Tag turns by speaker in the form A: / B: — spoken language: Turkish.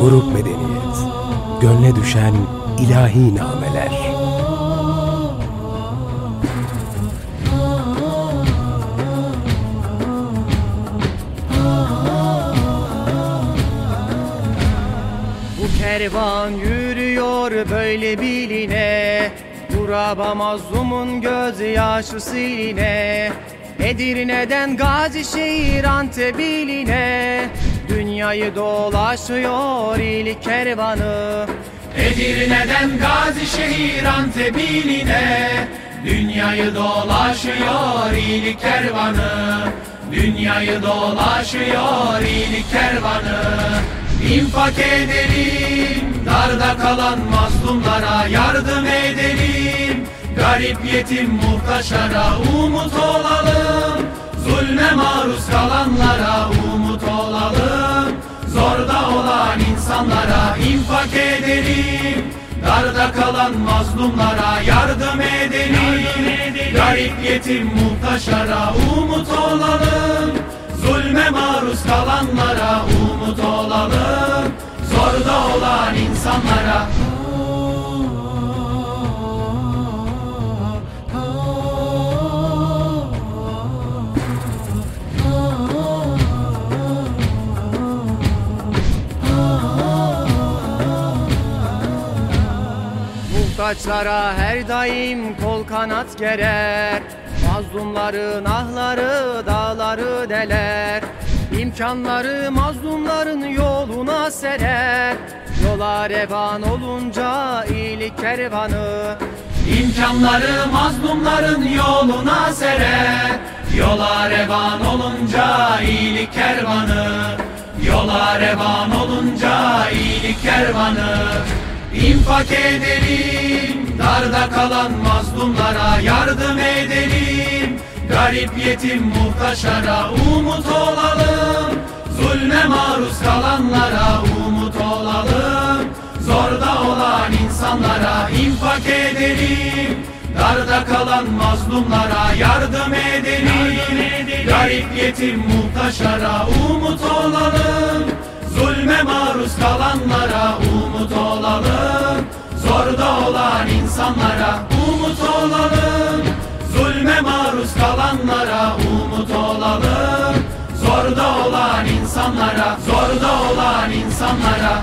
A: Grup medeniyet, gönle düşen ilahi nameler.
B: Bu kervan yürüyor böyle biline Duraba mazlumun gözyaşı siline Edirne'den Gazişehir Antep'iline Dünyayı dolaşıyor iyilik kervanı.
C: Edirne'den Gazişehir Antep'iline Dünyayı dolaşıyor iyilik kervanı. Dünyayı dolaşıyor iyilik kervanı. İnfak edelim darda kalan mazlumlara yardım edelim. Garip yetim muhtaçlara umut olalım. Zulme maruz kalanlara umut olalım insanlara infak edelim. Darda kalan mazlumlara yardım edelim, Garip yetim muhtaçlara umut olalım. Zulme maruz kalanlara umut olalım. Zorda olan insanlara
B: Muhtaçlara her daim kol kanat gerer. Mazlumların ahları dağları deler. İmkanları mazlumların yoluna serer. Yola revan olunca iyilik kervanı.
C: İmkanları mazlumların yoluna serer. Yola revan olunca iyilik kervanı. Yola revan olunca iyilik kervanı İnfak edelim Darda kalan mazlumlara yardım edelim. Garip yetim muhtaçlara umut olalım Zulme maruz kalanlara umut olalım. Zorda olan insanlara infak edelim Darda kalan mazlumlara yardım edelim, Garip yetim muhtaçlara umut olalım Zulme maruz kalanlara olan insanlara umut olalım. Zulme maruz kalanlara umut olalım. Zorda olan insanlara, zorda olan insanlara